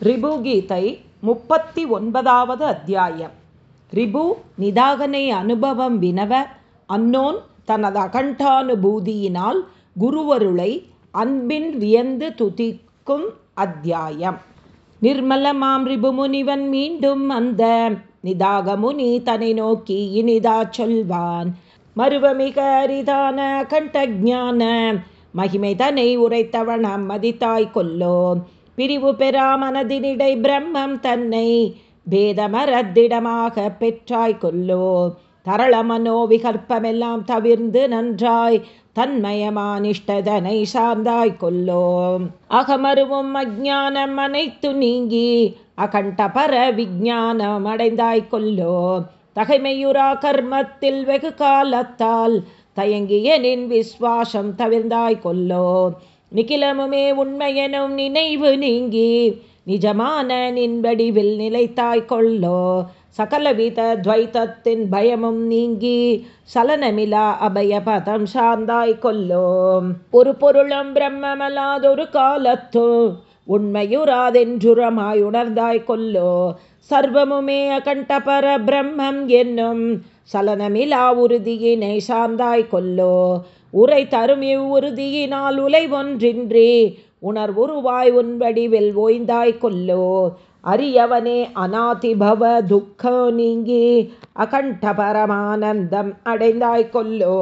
ரிபுகீதை முப்பத்தி ஒன்பதாவது அத்தியாயம். ரிபு நிதாகனை அனுபவம் வினவ அன்னோன் தனது அகண்டானுபூதியினால் குருவருளை அன்பின் வியந்து துதிக்கும் அத்தியாயம். நிர்மலமாம் ரிபுமுனிவன் மீண்டும் அந்த நிதாகமுனி தன்னை நோக்கி இனிதா சொல்வான். மருவமிக அரிதான கண்டஜான மகிமை தன்னை உரைத்தவனம் மதித்தாய் கொல்லோ பிரிவு பெறா மனதினிடை பிரம்மம் தன்னை பேதமரத்திடமாக பெற்றாய் கொல்லோ. தரள மனோ விகற்பமெல்லாம் தவிர்ந்து நன்றாய் தன்மயமானிஷ்டதனை சார்ந்தாய் கொல்லோம் அகமருவும் அஜானம் அனைத்து நீங்கி அகண்டபர விஜானம் அடைந்தாய் கொல்லோ. தகைமையுரா கர்மத்தில் வெகு காலத்தால் தயங்கிய நின் விஸ்வாசம் தவிர்ந்தாய் கொல்லோ. நிகிலமுமே உண்மையெனும் நினைவு நீங்கி நிஜமான நின்படிவில் நிலைத்தாய் கொள்ளோ. சகலவித துவைத்தத்தின் பயமும் நீங்கி சலனமிலா அபயபதம் சார்ந்தாய் கொல்லோ ஒரு பொருளும் பிரம்மமல்லாதொரு காலத்தோ உண்மையுறாதென்றுரமாய் உணர்ந்தாய் கொல்லோ சர்வமுமே அகண்டபர பிரம்மம் என்னும் சலனமிலா உறுதியினை சார்ந்தாய் கொல்லோ உரை தரும் இவ்வுறுதியினால் உலை ஒன்றின்றி உணர்வுருவாய் உருவாய் வடிவில் ஓய்ந்தாய் கொல்லோ. அரியவனே அநாதிபவ துக்க நீங்கி அகண்ட பரமானந்தம் அடைந்தாய் கொல்லோ.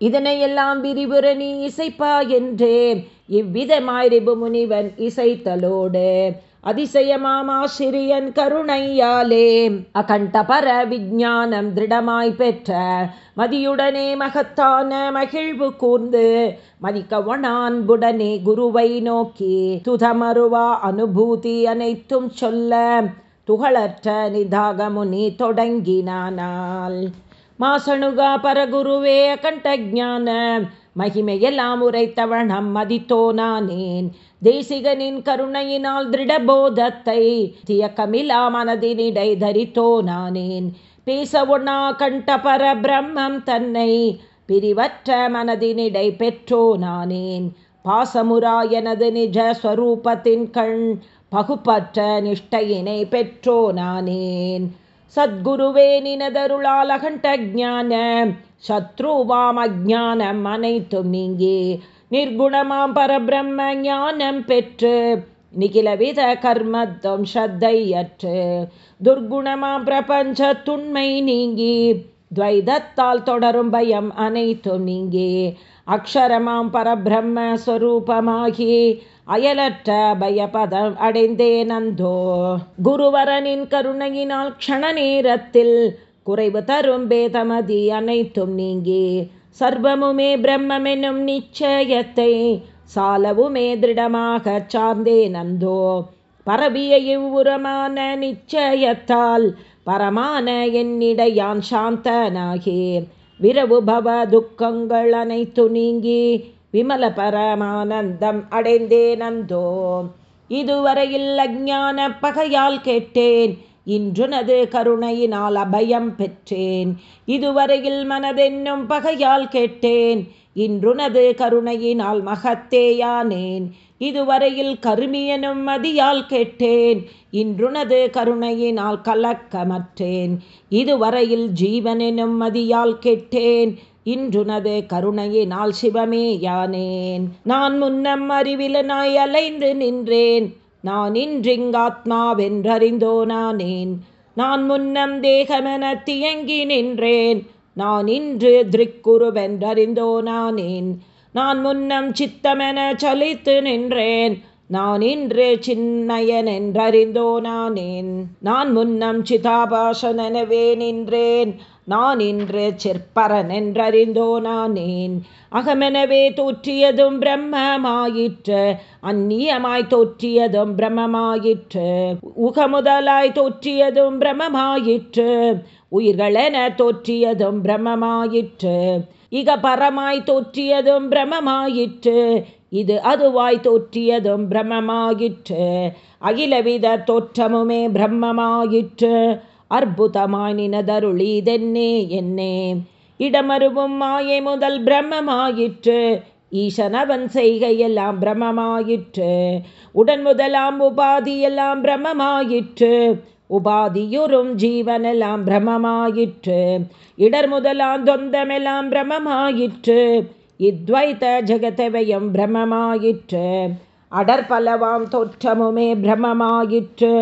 இதனையெல்லாம் விரிவுற நீ இசைப்பா என்றே இவ்விதமாய் ரிபு முனிவன் இசைத்தலோடு அதிசயமாமாசிரியன் கருணையாலே. அகண்டபர விஜானம் திருடமாய் பெற்ற மதியுடனே மகத்தான மகிழ்வு கூர்ந்து மதிக்கவனான்புடனே குருவை நோக்கி துதமருவா அனுபூதி அனைத்தும் சொல்ல துகளற்ற நிதாகமுனி தொடங்கினானால். மாசணுகா பரகுருவே அகண்ட அகண்டஜான மகிமையெல்லாம் மதித்தோ நானேன். தேசிகனின் கருணையினால் திருடபோதத்தை தியக்கமிலா மனதினிடை தரித்தோ நானேன். பேச ஒண்ணா கண்ட பிரம்மம் தன்னை பிரிவற்ற மனதினிடை பெற்றோ நானேன். பாசமுரா எனது நிஜ ஸ்வரூபத்தின் கண் பகுப்பற்ற நிஷ்டையினை பெற்றோ நானேன். சத்குருவே நினதருளால் அகண்ட ஜான சத்ருவாம் அஜானம் அனைத்தும் நீங்கே. நிர்குணமாம் பரபிரம்ம ஞானம் பெற்று நிகிலவித கர்மத்துவம் ஸ்ரத்தையற்று துர்குணமாம் பிரபஞ்ச துண்மை நீங்கி துவைதத்தால் தொடரும் பயம் அனைத்தும் நீங்கே. அக்ஷரமாம் பரபிரம்ம ஸ்வரூபமாகி அயலற்ற பயபதம் அடைந்தேனந்தோ. குருவரனின் கருணையினால் க்ஷண நேரத்தில் குறைவு தரும் பேதமதி அனைத்தும் நீங்கி சர்வமுமே பிரம்மெனும் நிச்சயத்தை சாலவுமே திருடமாக சார்ந்தே நந்தோ பரவிய இவ்வுரமான நிச்சயத்தால் பரமான என்னிடையான் சாந்தனாகி விரவுபவ துக்கங்கள் அனைத்து நீங்கி விமல பரமானந்தம் அடைந்தே இதுவரையில் அஜான பகையால் கேட்டேன். இன்றுனது கருணையினால் அபயம் பெற்றேன். இதுவரையில் மனதென்னும் பகையால் கேட்டேன். இன்றுனது கருணையினால் மகத்தேயானேன். இதுவரையில் கருமியனும் மதியால் கேட்டேன். இன்றுனது கருணையினால் கலக்கமற்றேன். இதுவரையில் ஜீவனெனும் மதியால் கேட்டேன். இன்றுனது கருணையினால் சிவமேயானேன் நான் முன்னம் அறிவிலனாய் அலைந்து நின்றேன். நான் இன்றிங்காத்மாவென்றறிந்தோ நானேன் நான் முன்னம் தேகமென தியங்கி நின்றேன். நான் இன்று திருக்குருவென்றறிந்தோ நானேன் நான் முன்னம் சித்தமென சலித்து நின்றேன். நான் இன்று சின்னயன் என்றறிந்தோ நானேன் நான் முன்னம் சிதாபாசனெனவே நின்றேன். நான் இன்று சிற்பரன் என்றறிந்தோ நானேன். அகமெனவே தோற்றியதும் பிரம்மமாயிற்று. அந்நியமாய் தோற்றியதும் பிரம்மமாயிற்று. உகமுதலாய் தோற்றியதும் பிரம்மமாயிற்று. உயிர்களென தோற்றியதும் பிரம்மமாயிற்று. இக பரமாய் தோற்றியதும் பிரம்மமாயிற்று. இது அதுவாய் தோற்றியதும் பிரம்மமாயிற்று. அகிலவித தோற்றமுமே பிரம்மமாயிற்று. அற்புதமாய் நினதருளீதென்னே என்னே. இடமருவும் மாயை முதல் பிரம்மமாயிற்று. ஈசனவன் செய்கையெல்லாம் பிரமமாயிற்று உடன் முதலாம் உபாதியெல்லாம் பிரமமாயிற்று உபாதியுறும் ஜீவனெல்லாம் பிரமமாயிற்று இடர் முதலாம் தொந்தமெல்லாம் பிரமமாயிற்று இத்வைத்த ஜெகதவயம் பிரமமாயிற்று அடற்பலவாம் தோற்றமுமே பிரமமாயிற்று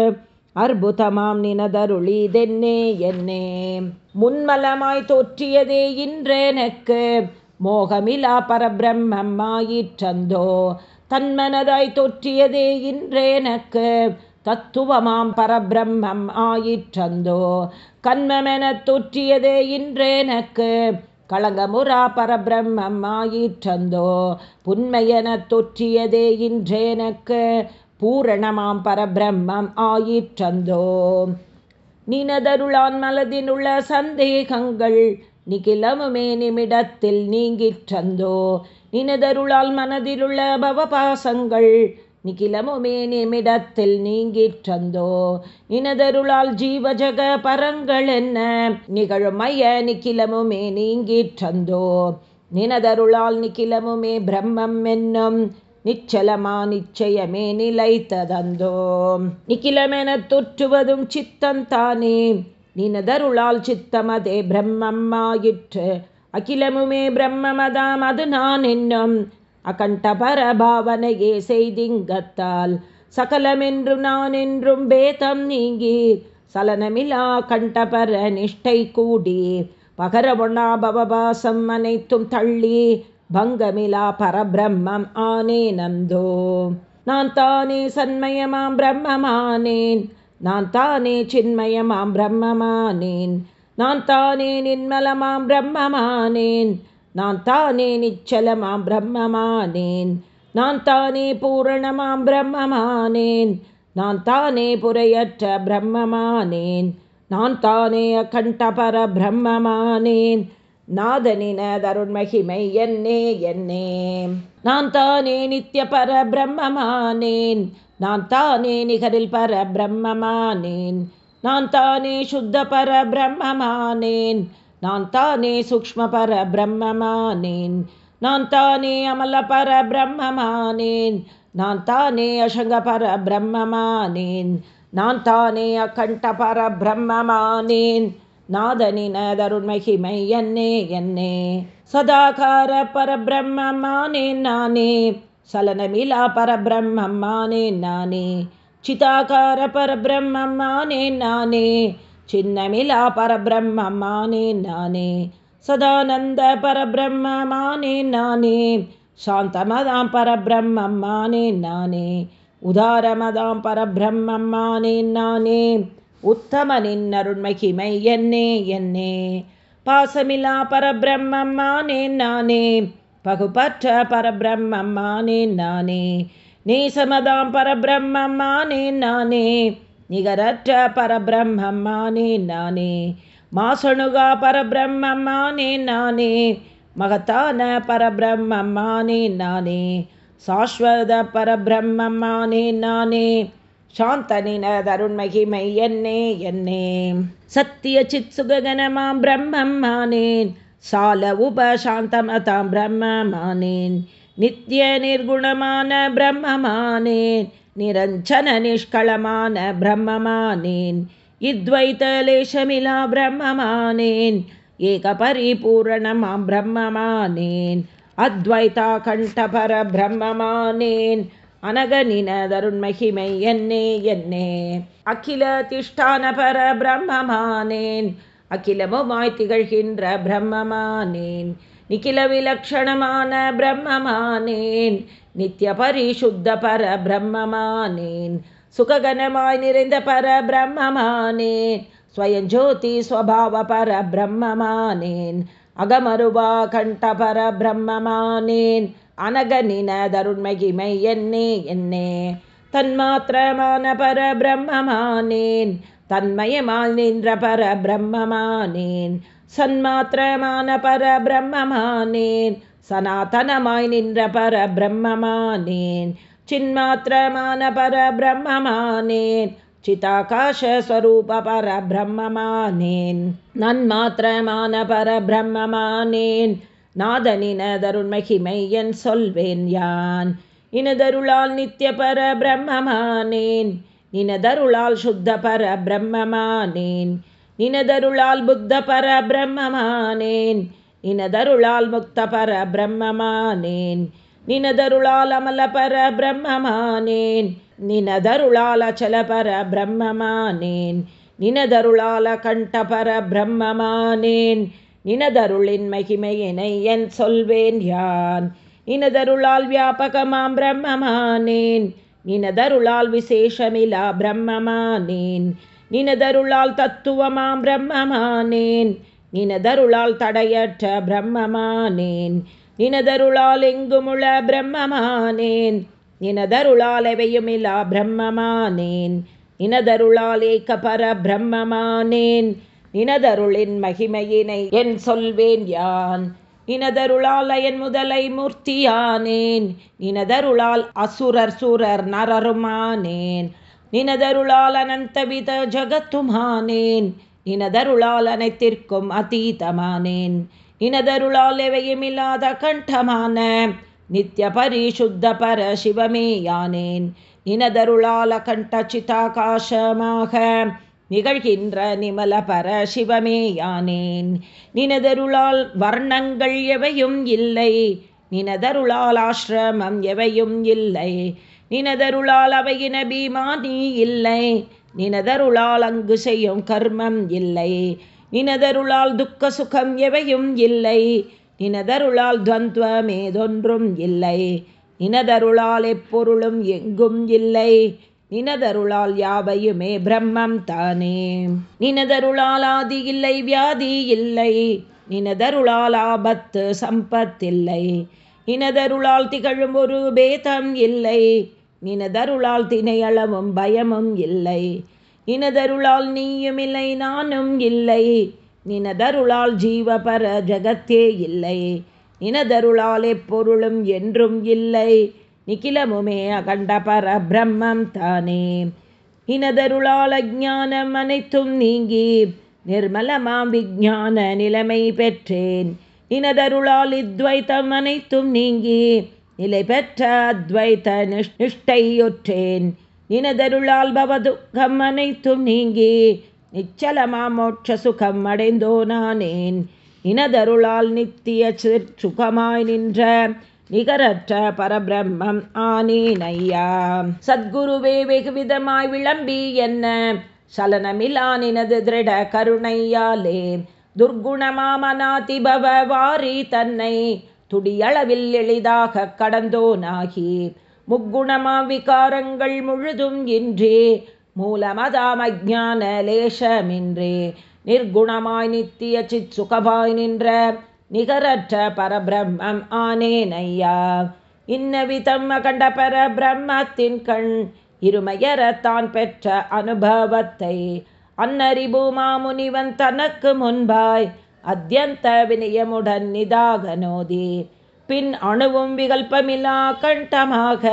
அற்புதமாம் நினதருளிதென்னே என்னே. முன்மலமாய் தோற்றியதே இன்றெனக்கு. மோகமிலா பரபிரம்மம்மாயிற்றந்தோ. தன்மனதாய் தோற்றியதே இன்றேனக்கு. தத்துவமாம் பரபிரம்மம் ஆயிற்றந்தோ கண்மமெனத் தோற்றியதே இன்றேனக்கு. களங்கமுரா பரபிரம்மம் ஆயிற்றந்தோ புன்மையெனத் தொற்றியதே இன்றேனக்கு. பூரணமாம் பரபிரம்மம் ஆயிற்றந்தோ. நினதருளான் மலதினுள்ள சந்தேகங்கள் நிகிலமுமே நிமிடத்தில் நீங்கிற்றந்தோ. நினதருளால் மனதிலுள்ள பவபாசங்கள் நிகிலமுமே நிமிடத்தில் நீங்கிற்றந்தோ. நினதருளால் ஜீவஜக பரங்கள் என்ன நிகழுமைய நிக்கிலமுமே நீங்கிற்றந்தோ. நினதருளால் நிக்கிலமுமே பிரம்மம் என்னும் நிச்சலமா நிச்சயமே நிலைத்ததந்தோ. நிக்கிலமென தொற்றுவதும் சித்தந்தானே நினதருளால் சித்தமதே பிரம்மம்மாயிற்று. அகிலமுமே பிரம்மமதாம் அது நான் என்னும். அகண்டபர பாவனையே செய்திங்கத்தால். சகலமென்று நான் என்றும் பேதம் நீங்கி சலனமிலா கண்டபர நிஷ்டை கூடி பகரவொண்ணா பவபாசம் அனைத்தும் தள்ளி பங்கமிலா பரபிரம்மம் ஆனே நந்தோ நான் தானே சன்மயமாம் பிரம்மமானேன் நான் தானே சின்மயமாம் பிரம்மமானேன் நான் தானே நின்மலமாம் பிரம்மமானேன் நான் தானே நிச்சலமாம் பிரம்மமானேன் நான் தானே பூரணமாம் பிரம்மமானேன் நான் தானே புரையற்ற பிரம்மமானேன் நான் தானே அகண்டபர பிரம்மமானேன் நாதனினதருண்மகிமை என்னே என்னே. நான் தானே நித்திய பர பிரம்மமானேன் நான் தானே நிகரில் பர பிரம்மமானேன் நான் தானே சுத்த பர பிரம்மமானேன் நான் தானே சூக்ம பர பிரம்மமானேன் நான் தானே அமல பர பிரம்மமானேன் நான் தானே அசங்க பர பிரம்மமானேன் நான் தானே அகண்ட பர பிரம்மமானேன் நாதனின தருண்மகிமை என்னே என்னே. சதாகார பர நானே. சலனமிலா பரபிரம்மம் நானே. சிதாகார பரபிரம்மம் நானே. சின்னமிலா பரபிரம்மம் நானே. சதானந்த பரபிரம்ம நானே. சாந்தமதாம் பரபிரம்மம் நானே. உதாரமதாம் பரபிரம்மம் நானே. உத்தமனின் அருண்மகிமை என்னே. என்னே பாசமிலா பரபிரம்மம் மானேன் நானே. பகுபற்ற பரபிரம்மம் மானேன் நானே. நேசமதாம் பரபிரம்மம் மானேன் நானே. நிகரற்ற பரபிரம்மம் மானேன் நானே. மாசணுகா பரபிரம்மம் மானேன் நானே. மகத்தான பரபிரம்மம் மானேன் நானே. சாஸ்வத பரபிரம்மம் மானேன் நானே. சாந்தனின தருண்மகிமை என்னே என்னே. சத்திய சித் சுககனமாம் பிரம்மமானேன் சால உபசாந்தமதாம் பிரம்மமானேன் நித்திய நிர்குணமான பிரம்மமானேன் நிரஞ்சன நிஷ்களமான பிரம்மமானேன் இத்வைத்தலேஷமிலா பிரம்மமானேன் ஏக பரிபூரணமாம் பிரம்மமானேன் அத்வைதா கண்டபர பிரம்மமானேன் அனகனின தருண்மகிமை என்னே என்னே. அகில திஷ்டான பர பிரம்மமானேன். அகிலமுமாய் திகழ்கின்ற பிரம்மமானேன். நிகில விலக்ஷணமான பிரம்மமானேன். நித்திய பரிசுத்த பர பிரம்மமானேன். சுககனமாய் நிறைந்த பர பிரம்மமானேன். ஸ்வயஞ்சோதி ஸ்வபாவ பர பிரம்மமானேன். அகமருவா கண்ட பர பிரம்மமானேன். அனகனின தருண்மகிமை என்னே என்னே தன்மாத்திரமான பர பிரம்மமானேன் தன்மயமால் நின்ற பர பிரம்மமானேன் சன்மாத்திரமான பர பிரம்மமானேன் சனாதனமாய் நின்ற பர பிரம்மமானேன் சின்மாத்திரமான பர பிரம்மமானேன் சிதாகாசஸ்வரூப பர பிரம்மமானேன் நாதனின தருண்மகிமை என் சொல்வேன் யான். இனதருளால் நித்திய பர பிரம்மமானேன். நினதருளால் சுத்த பர பிரம்மமானேன். நினதருளால் புத்த பர பிரம்மமானேன். நினதருளால் முக்த பர பிரம்மமானேன். நினதருளால் அமல பர பிரம்மமானேன். நினதருளால் அச்சல பர பிரம்மமானேன். நினதருளால கண்ட பர பிரம்மமானேன். நினதருளின் மகிமையினை என் சொல்வேன் யான். நினதருளால் வியாபகமாம் பிரம்மமானேன். நினதருளால் விசேஷமிலா பிரம்மமானேன். நினதருளால் தத்துவமாம் பிரம்மமானேன். நினதருளால் தடையற்ற பிரம்மமானேன். நினதருளால் எங்குமுள பிரம்மமானேன். நினதருளால் எவையுமிலா பிரம்மமானேன். நினதருளால் ஏக்க பர பிரம்மமானேன். நினதருளின் மகிமையினை என் சொல்வேன் யான். நினதருளால் என் முதலை மூர்த்தியானேன். நினதருளால் அசுரர் சுரர் நரருமானேன். நினதருளால் அனந்தவித ஜகத்துமானேன். நினதருளால் அனைத்திற்கும் அதீதமானேன். நினதருளால் எவையுமில்லாத கண்டமான நித்திய பரிசுத்த பர சிவமேயானேன் நினதருளால கண்ட சிதாகாசமாக நிகழ்கின்ற நிமல பர சிவமேயானேன் நினதருளால் வர்ணங்கள் எவையும் இல்லை. நினதருளால் ஆசிரமம் எவையும் இல்லை. நினதருளால் அவையின பீமானி இல்லை. நினதருளால் அங்கு செய்யும் கர்மம் இல்லை. நினதருளால் துக்க சுகம் எவையும் இல்லை. நினதருளால் துவந்துவமேதொன்றும் இல்லை. நினதருளால் எப்பொருளும் எங்கும் இல்லை. நினதருளால் யாவையுமே பிரம்மம் தானே. நினதருளால் ஆதி இல்லை வியாதி இல்லை. நினதருளால் ஆபத்து சம்பத்தில்லை நினதருளால் திகழும் ஒரு பேதம் இல்லை. நினதருளால் திணையளவும் பயமும் இல்லை. நினதருளால் நீயும் இல்லை நானும் இல்லை. நினதருளால் ஜீவபர ஜகத்தே இல்லை. நினதருளால் எப்பொருளும் என்றும் இல்லை. நிகிலமுமே அகண்ட பர பிரம்மம் தானே இனதருளால் அஜானம் அனைத்தும் நீங்கி நிர்மலமாம் விஜான நிலைமை பெற்றேன் இனதருளால் இத்வைத்தம் அனைத்தும் நீங்கி நிலை பெற்ற அத்வைத்த நிஷ்டையுற்றேன். இனதருளால் பவதுக்கம் அனைத்தும் நீங்கி நிச்சலமா மோட்ச சுகம் அடைந்தோ நானேன் இனதருளால் நித்திய சுகமாய் நின்ற நிகரற்ற பரபிரம்மம் ஆனேனையா. சத்குருவே வெகுவிதமாய் விளம்பி என்ன? சலனமிலானினது திருட கருணையாலே. துர்குணமாமனாதிபவ வாரி தன்னை துடியளவில் எளிதாக கடந்தோனாகி. முக்குணமா விகாரங்கள் முழுதும் இன்றே. மூலமதாம் அஜான லேசமின்றே நிர்குணமாய் நித்திய சித் சுகபாய் நின்ற நிகரற்ற பரபிரம்மம் ஆனேனையா. இன்னவிதம் அகண்ட பரபிரம்மத்தின் கண் இருமையரத்தான் பெற்ற அனுபவத்தை. அன்னரிபூமா முனிவன் தனக்கு முன்பாய் அத்தியந்த வினயமுடன் நிதாகனோதி பின் அணுவும் விகல்பமில்லா கண்டமாக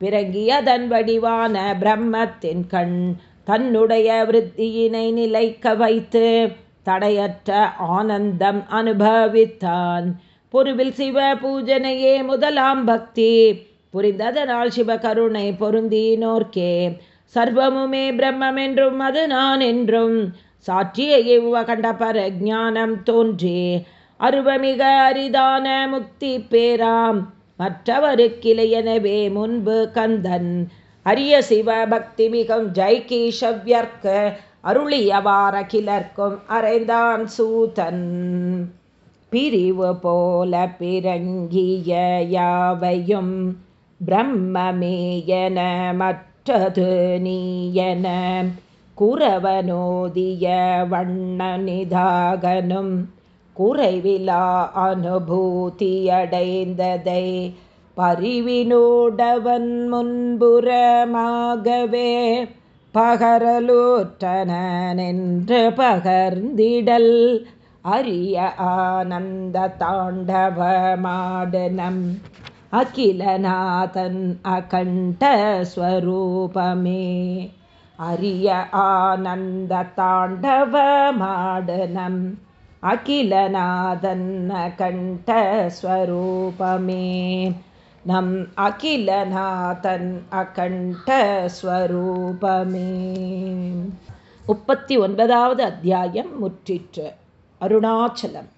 பிறங்கியதன் வடிவான பிரம்மத்தின் கண் தன்னுடைய விருத்தியினை நிலைக்க வைத்து தடையற்ற ஆனந்தம் அனுபவித்தான். பொருவில் சிவ பூஜனையே முதலாம் பக்தி. புரிந்ததனால் சிவகருணை பொருந்தினோர்க்கே. சர்வமுமே பிரம்மம் என்றும் அது நான் என்றும் சாட்சிய இவ்வ பர ஜானம் தோன்றி. அருவமிக அரிதான முக்தி பேராம். மற்றவரு எனவே முன்பு கந்தன். அரிய சிவ பக்தி மிகும் ஜெய்கீஷவ்யர்க்க அருளியவாரகிலர்க்கும் அரைந்தான் சூதன். பிரிவு போல பிறங்கிய யாவையும் பிரம்மமேயன மற்றது நீயன குறவனோதிய வண்ணனிதாகனும் குறைவிலா அனுபூதியடைந்ததை பரிவினோடவன் முன்புறமாகவே பகரலூற்றனென்று பகர்ந்திடல். அரிய ஆனந்த தாண்டவமாடனம். அகிலநாதன் அகண்டஸ்வரூபமே அரிய ஆனந்த தாண்டவமாடனம். அகிலநாதன் அகண்டஸ்வரூபமே நம் அகிலநாதன் அகண்டஸ்வரூபமே முப்பத்தி ஒன்பதாவது அத்தியாயம் முற்றிற்று. அருணாச்சலம்.